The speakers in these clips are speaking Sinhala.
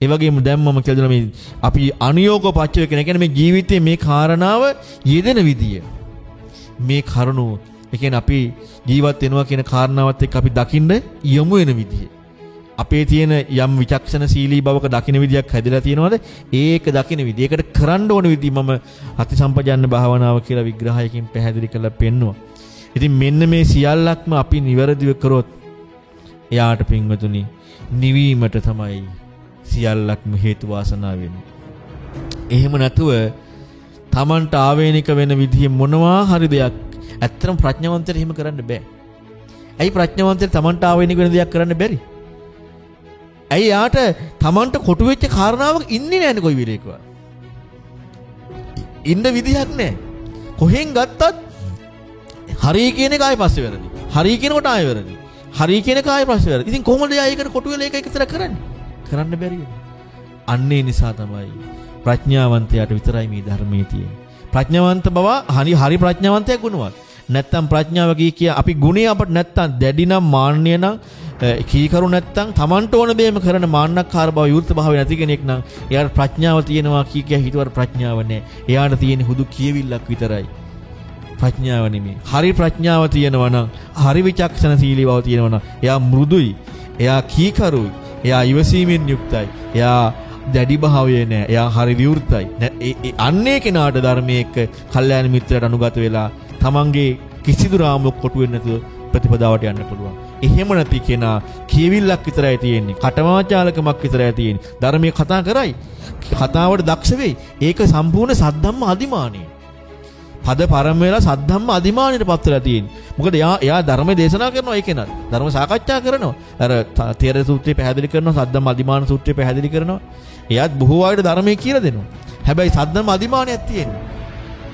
ඒ වගේම දැන් මම කියලා දෙනවා මේ අපි අනියෝග පච්චය කියන කියන්නේ මේ ජීවිතයේ මේ කාරණාව යෙදෙන විදිය. මේ කරුණු ඒ කියන්නේ අපි ජීවත් වෙනවා කියන කාරණාවත් එක්ක අපි දකින්න යමු වෙන විදිය. අපේ තියෙන යම් විචක්ෂණශීලී බවක දකින්න විදියක් හැදලා තියෙනවද? ඒක දකින්න විදිය. ඒකට කරන්න ඕන විදිය මම අතිසම්පජාන්න භාවනාව කියලා විග්‍රහයකින් පැහැදිලි කරලා පෙන්නවා. ඉතින් මෙන්න මේ සියල්ලක්ම අපි නිවැරදිව කරොත් එයාට පින්වතුනි නිවීමට තමයි සියල්ලක්ම හේතු වාසනා වෙන්නේ. එහෙම නැතුව Tamanට ආවේනික වෙන විදිහේ මොනවා හරි දෙයක් ඇත්තටම ප්‍රඥාවන්තයට එහෙම කරන්න බෑ. ඇයි ප්‍රඥාවන්තයට Tamanට ආවේනික වෙන දෙයක් කරන්න බැරි? ඇයි යාට Tamanට කොටු වෙච්ච කාරණාවක ඉන්නේ නැන්නේ කොයි විරේකවත්. ඉන්න විදිහක් නැහැ. කොහෙන් ගත්තත් හරි කියන එක ආයෙ පස්සේ වැරදි. හරි කියනකොට ආයෙ වැරදි. හරි කියන එක ආයෙ පස්සේ වැරදි. ඉතින් කොහොමද යා ඒකට කොටු වෙලා ඒක එක විතර කරන්නේ? කරන්න බැරි අන්නේ නිසා තමයි ප්‍රඥාවන්තයාට විතරයි මේ ධර්මයේ තියෙන්නේ. ප්‍රඥාවන්ත බව හරි හරි ප්‍රඥාවන්තයෙක් ගුණවත්. නැත්තම් ප්‍රඥාව කිය අපි ගුණේ අපට නැත්තම් දැඩි නම් මාන්නය නම් කීකරු නැත්තම් Tamanට ඕන බේම කරන මාන්නක්කාර බව යුර්ත භාවය නැති කෙනෙක් නම් එයාට ප්‍රඥාව තියෙනවා කී කිය හිතුවට ප්‍රඥාව නැහැ. එයාට තියෙන හුදු කියවිල්ලක් විතරයි. ප්‍රඥාව නෙමෙයි. හරි ප්‍රඥාව තියෙනවා නම් හරි විචක්ෂණශීලී බව තියෙනවා නම් එයා මෘදුයි. එයා කීකරුයි. එයා ඉවසීමෙන් යුක්තයි. එයා දැඩි භාවය නෑ. එයා හරි විවෘතයි. අන්නේ කෙනාට ධර්මයේ එක්ක කල්යාණ මිත්‍රයට අනුගත වෙලා තමන්ගේ කිසිදු රාමුවක් කොටු වෙන්නේ නැතුව ප්‍රතිපදාවට යන්න පුළුවන්. එහෙම නැති කෙනා කියවිල්ලක් විතරයි තියෙන්නේ. කටවාචාලකමක් විතරයි තියෙන්නේ. ධර්මයේ කතා කරයි. කතාවට දක්ෂ වෙයි. ඒක සම්පූර්ණ සද්ධම්ම අදිමානිය. පද පරම වෙලා සද්ධම්ම අදිමානියට පත් වෙලා තියෙන්නේ. මොකද එයා එයා ධර්ම දේශනා කරනවා ඒක නේද? ධර්ම සාකච්ඡා කරනවා. අර තේර සූත්‍රය පැහැදිලි කරනවා, සද්ධම්ම අදිමාන සූත්‍රය පැහැදිලි කරනවා. එයාත් බොහෝ අයට ධර්මයේ කියලා දෙනවා. හැබැයි සද්ධම්ම අදිමානයක් තියෙනවා.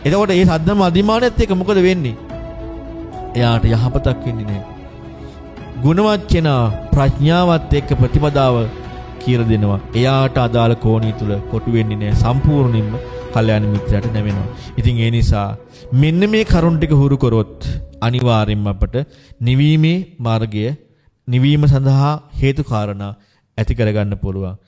එතකොට මේ සද්ධම්ම අදිමානයත් එක්ක මොකද වෙන්නේ? එයාට යහපතක් වෙන්නේ නැහැ. ගුණවත් කෙනා ප්‍රඥාවත් එක්ක ප්‍රතිපදාව කියලා දෙනවා. එයාට අදාළ කෝණිය තුල කොටු වෙන්නේ නැහැ. සම්පූර්ණයෙන්ම කල්යාණ මිත්‍රයාට නැවෙනවා. ඉතින් ඒ නිසා මෙන්න මේ කරුණ ටික හුරු කරොත් අනිවාර්යෙන්ම අපට නිවීමේ මාර්ගය නිවීම සඳහා හේතු කාරණා ඇති කරගන්න පුළුවන්.